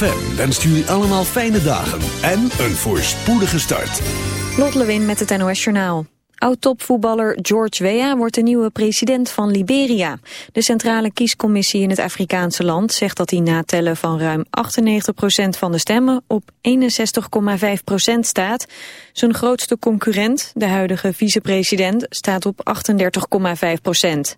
ZFM wenst jullie allemaal fijne dagen en een voorspoedige start. Lot Lewin met het NOS Journaal. Oud-topvoetballer George Weah wordt de nieuwe president van Liberia. De centrale kiescommissie in het Afrikaanse land zegt dat hij na tellen van ruim 98% van de stemmen op 61,5% staat. Zijn grootste concurrent, de huidige vicepresident, staat op 38,5%.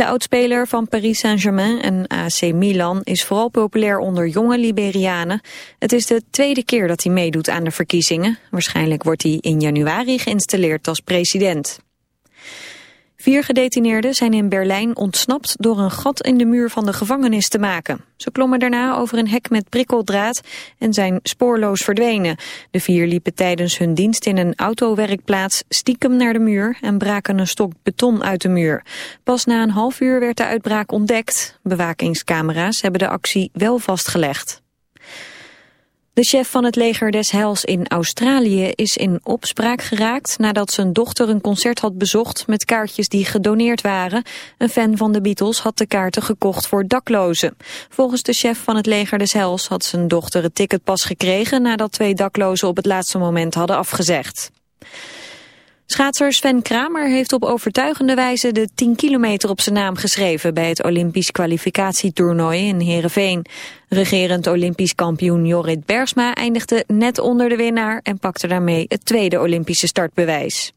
De oudspeler van Paris Saint-Germain en AC Milan is vooral populair onder jonge Liberianen. Het is de tweede keer dat hij meedoet aan de verkiezingen. Waarschijnlijk wordt hij in januari geïnstalleerd als president. Vier gedetineerden zijn in Berlijn ontsnapt door een gat in de muur van de gevangenis te maken. Ze klommen daarna over een hek met prikkeldraad en zijn spoorloos verdwenen. De vier liepen tijdens hun dienst in een autowerkplaats stiekem naar de muur en braken een stok beton uit de muur. Pas na een half uur werd de uitbraak ontdekt. Bewakingscamera's hebben de actie wel vastgelegd. De chef van het leger des Heils in Australië is in opspraak geraakt nadat zijn dochter een concert had bezocht met kaartjes die gedoneerd waren. Een fan van de Beatles had de kaarten gekocht voor daklozen. Volgens de chef van het leger des Heils had zijn dochter het ticket pas gekregen nadat twee daklozen op het laatste moment hadden afgezegd. Schaatser Sven Kramer heeft op overtuigende wijze de 10 kilometer op zijn naam geschreven bij het Olympisch kwalificatietoernooi in Heerenveen. Regerend Olympisch kampioen Jorrit Bergsma eindigde net onder de winnaar en pakte daarmee het tweede Olympische startbewijs.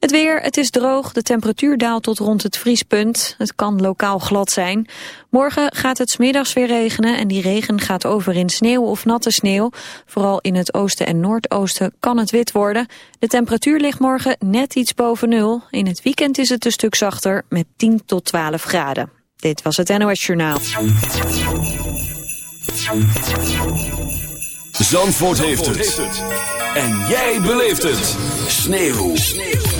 Het weer, het is droog, de temperatuur daalt tot rond het vriespunt. Het kan lokaal glad zijn. Morgen gaat het smiddags weer regenen en die regen gaat over in sneeuw of natte sneeuw. Vooral in het oosten en noordoosten kan het wit worden. De temperatuur ligt morgen net iets boven nul. In het weekend is het een stuk zachter met 10 tot 12 graden. Dit was het NOS Journaal. Zandvoort, heeft, het. En jij beleeft het. Sneeuw. Sneeuw.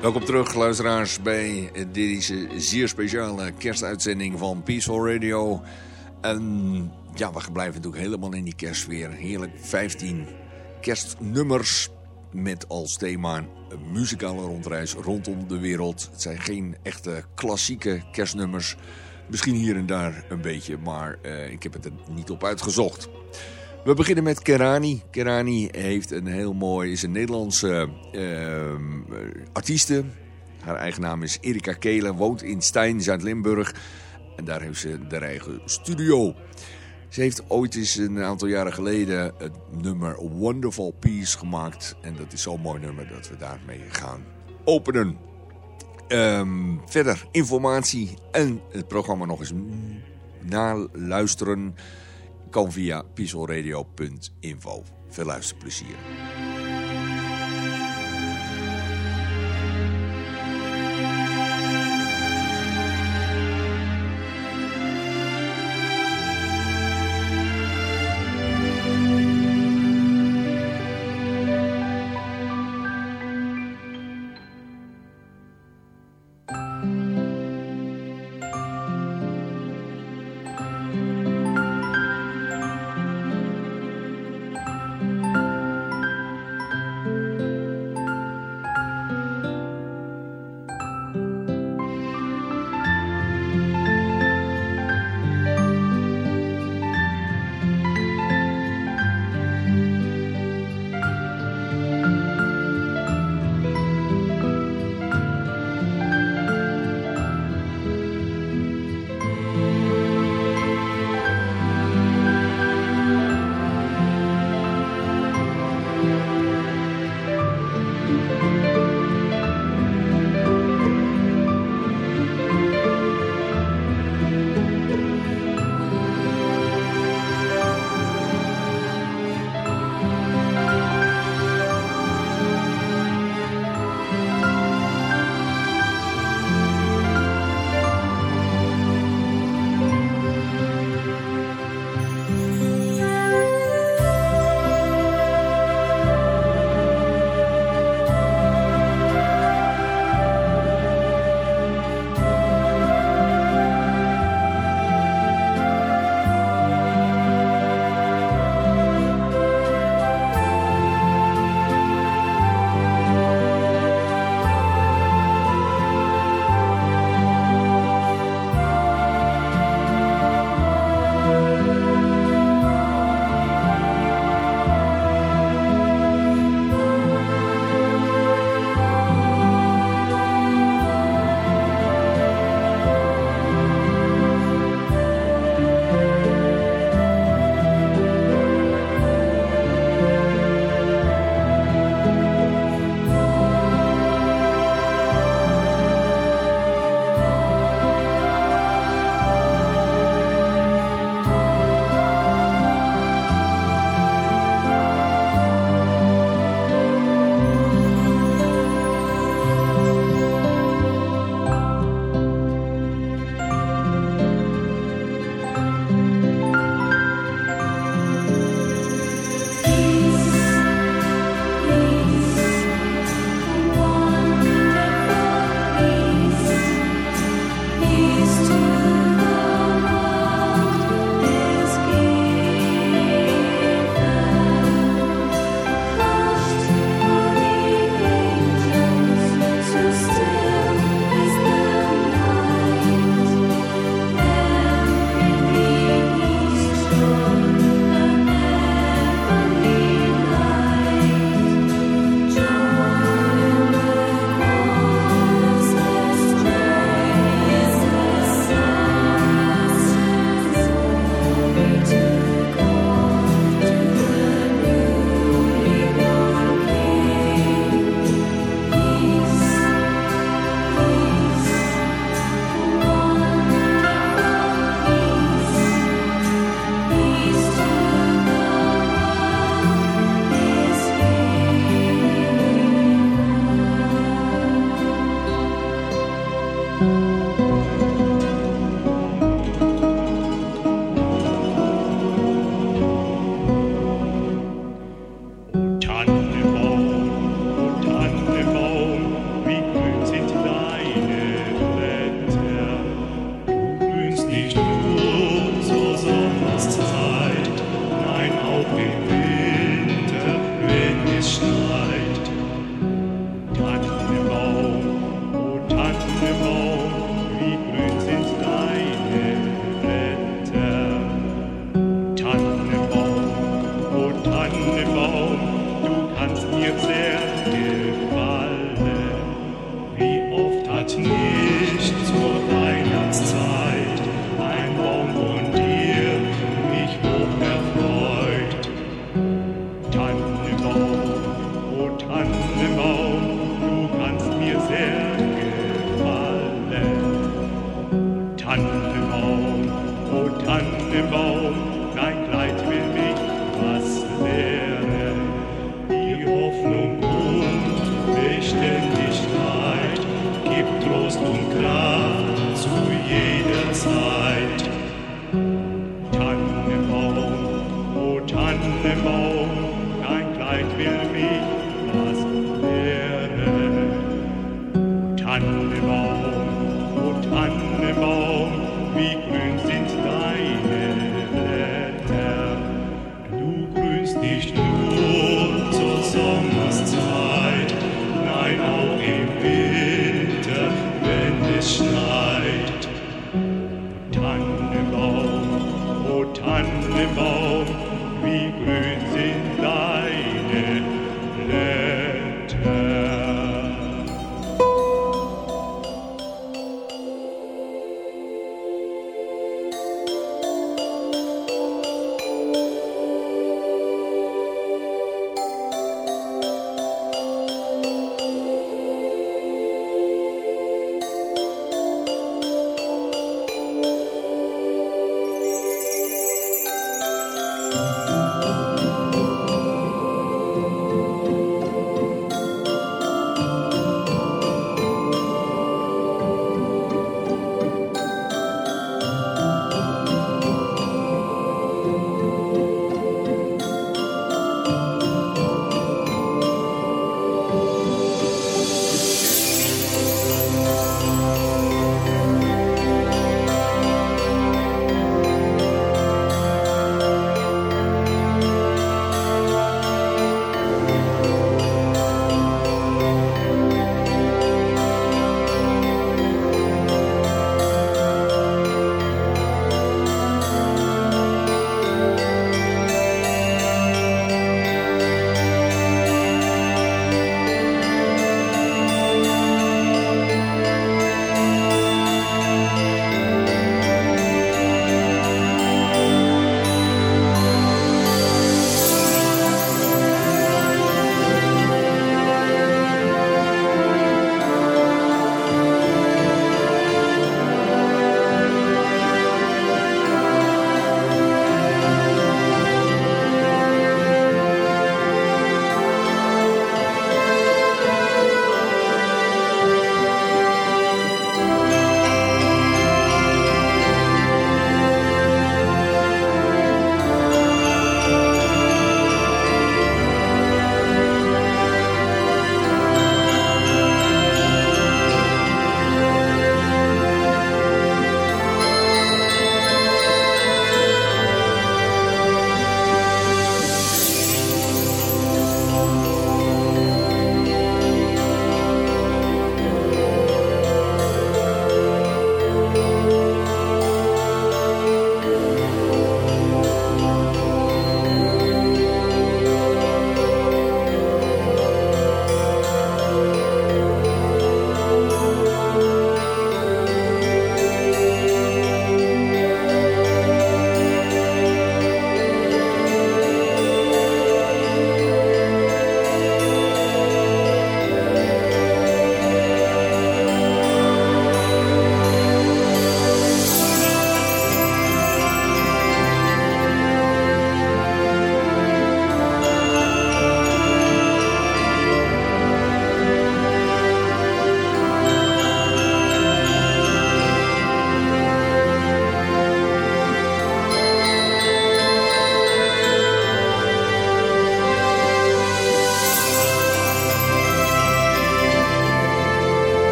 Welkom terug, luisteraars, bij deze zeer speciale kerstuitzending van Peaceful Radio. En ja, we blijven natuurlijk helemaal in die kerstsfeer. Heerlijk 15 kerstnummers met als thema een muzikale rondreis rondom de wereld. Het zijn geen echte klassieke kerstnummers. Misschien hier en daar een beetje, maar uh, ik heb het er niet op uitgezocht. We beginnen met Kerani. Kerani heeft een heel mooi, is een Nederlandse uh, artieste. Haar eigen naam is Erika Kelen, woont in Stijn, Zuid-Limburg. En daar heeft ze de eigen studio. Ze heeft ooit eens een aantal jaren geleden het nummer Wonderful Peace gemaakt. En dat is zo'n mooi nummer dat we daarmee gaan openen. Um, verder informatie en het programma nog eens naluisteren kan via pieselradio.info. Veel luisterplezier.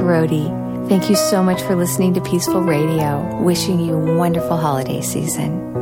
Parodi. Thank you so much for listening to Peaceful Radio. Wishing you a wonderful holiday season.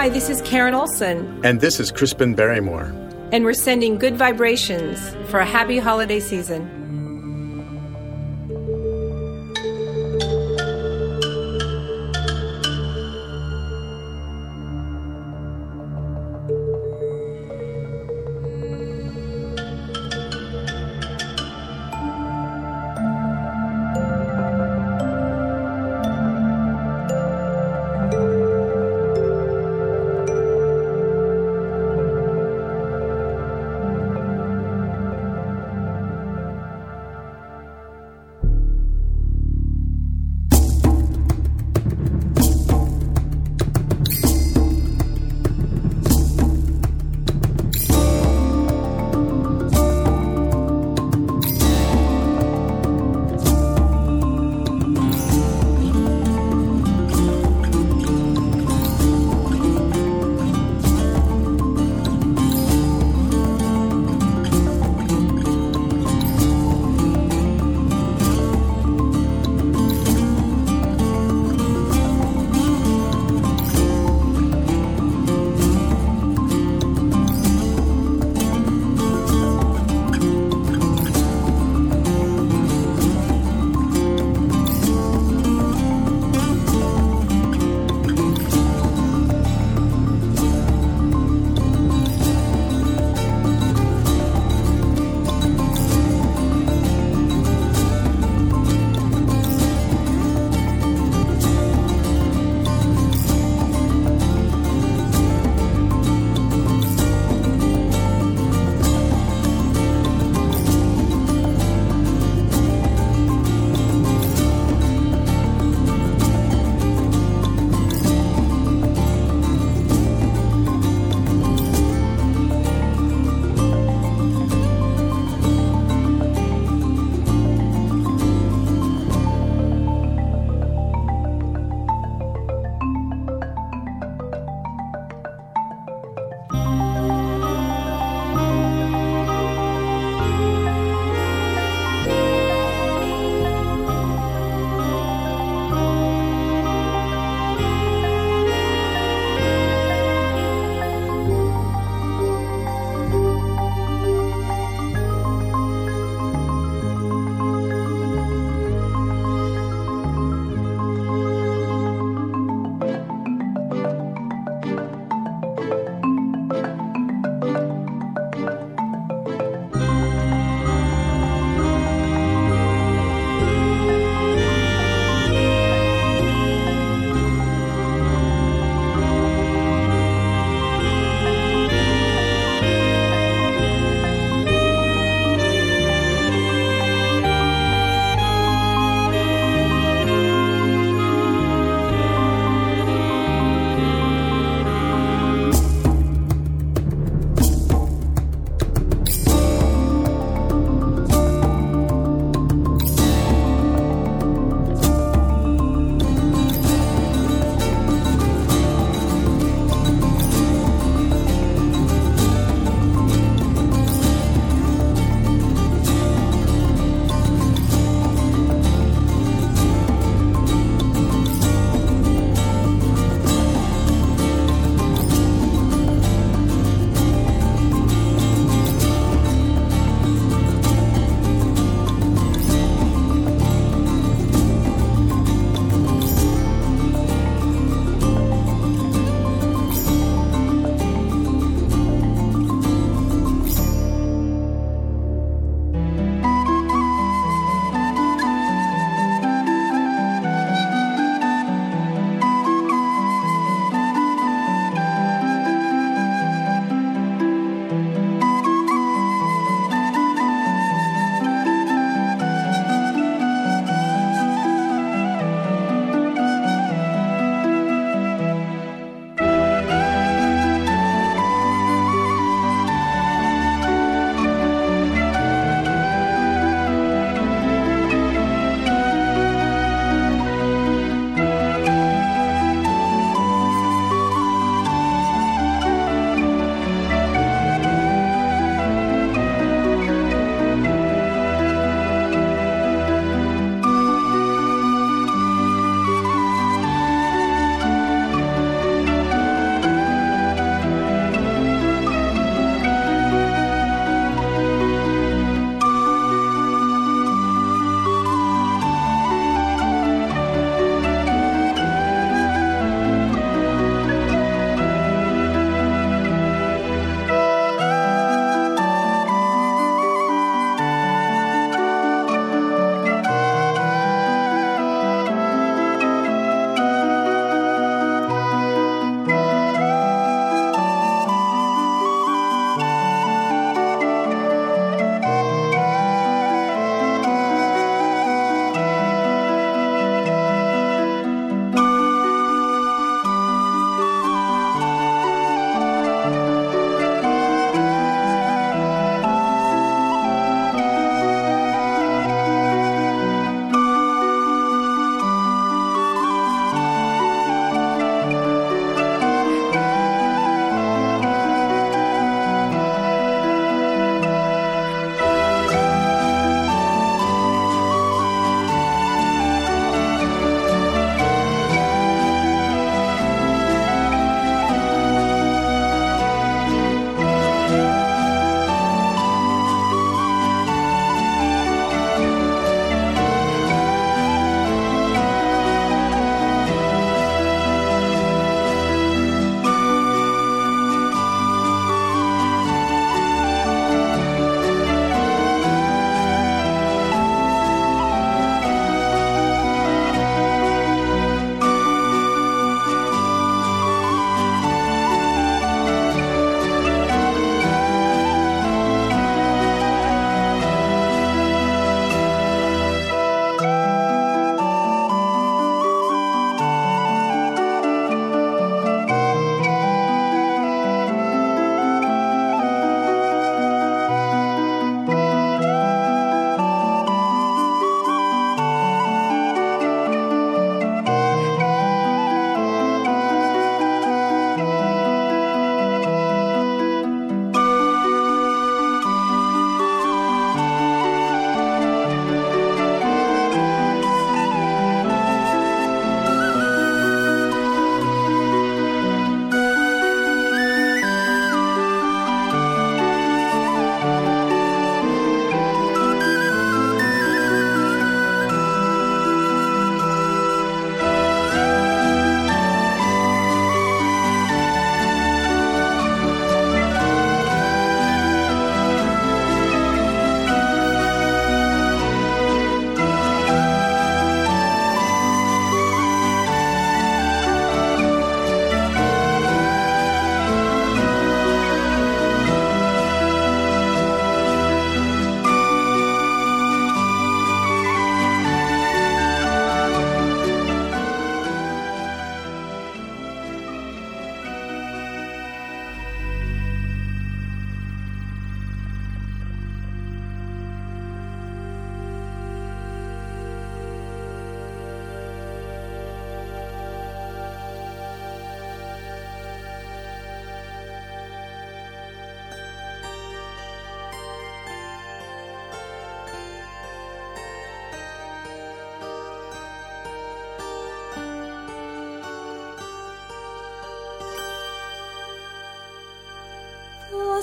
Hi, this is Karen Olson. And this is Crispin Barrymore. And we're sending good vibrations for a happy holiday season.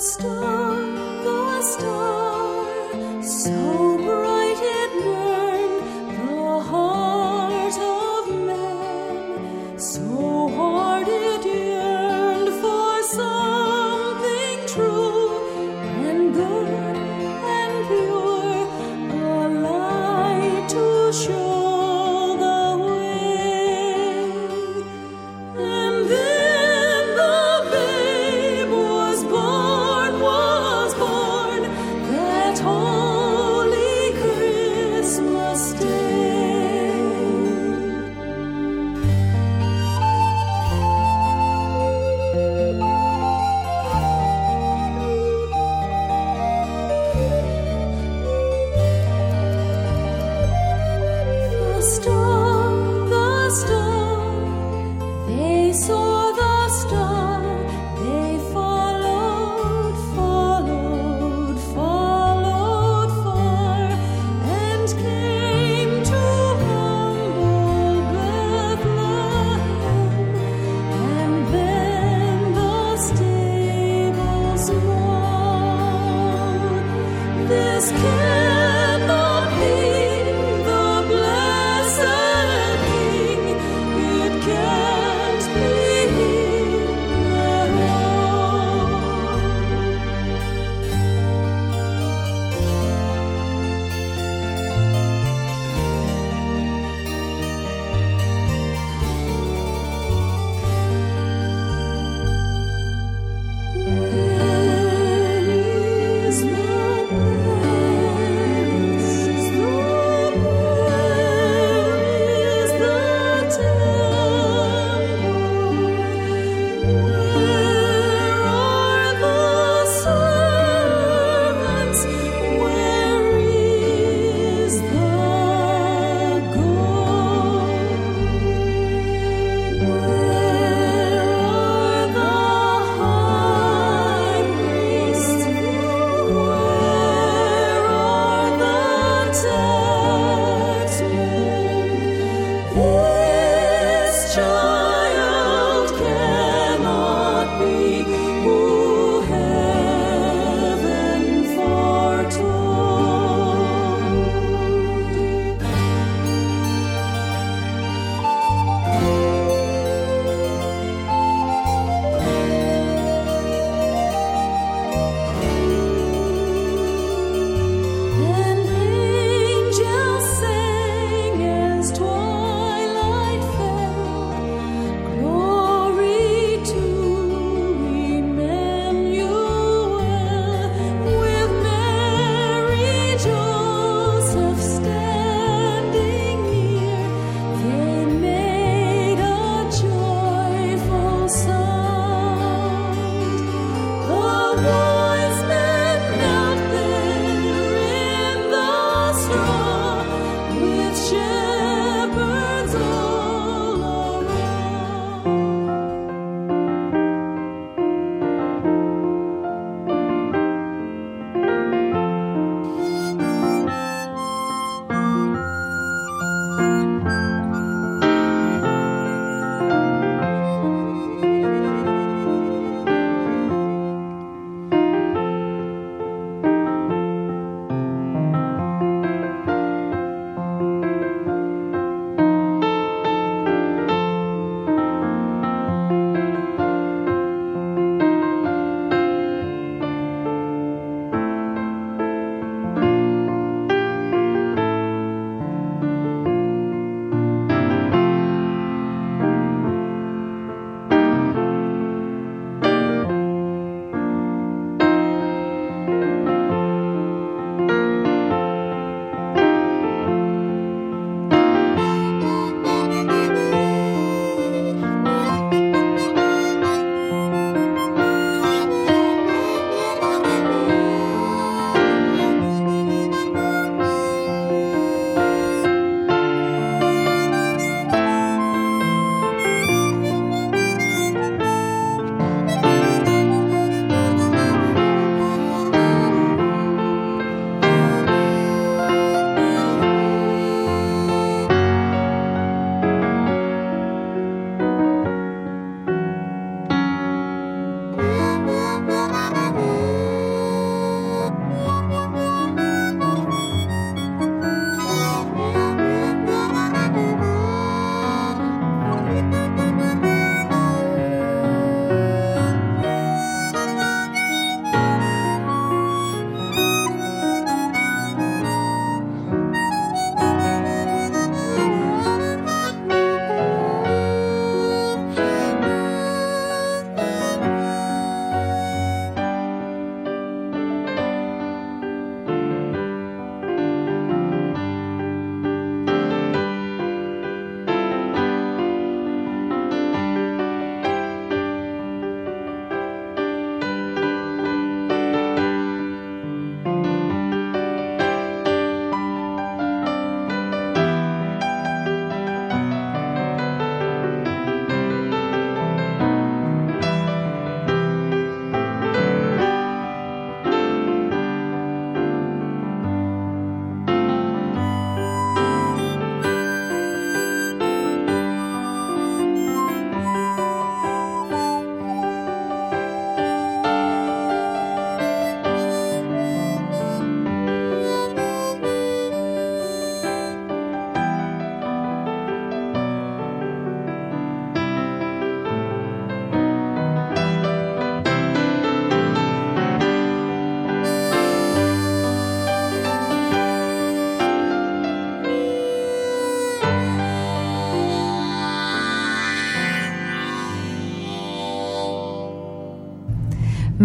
stars.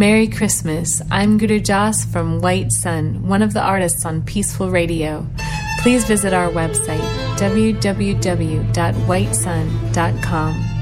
Merry Christmas. I'm Guru Jas from White Sun, one of the artists on Peaceful Radio. Please visit our website, www.whitesun.com.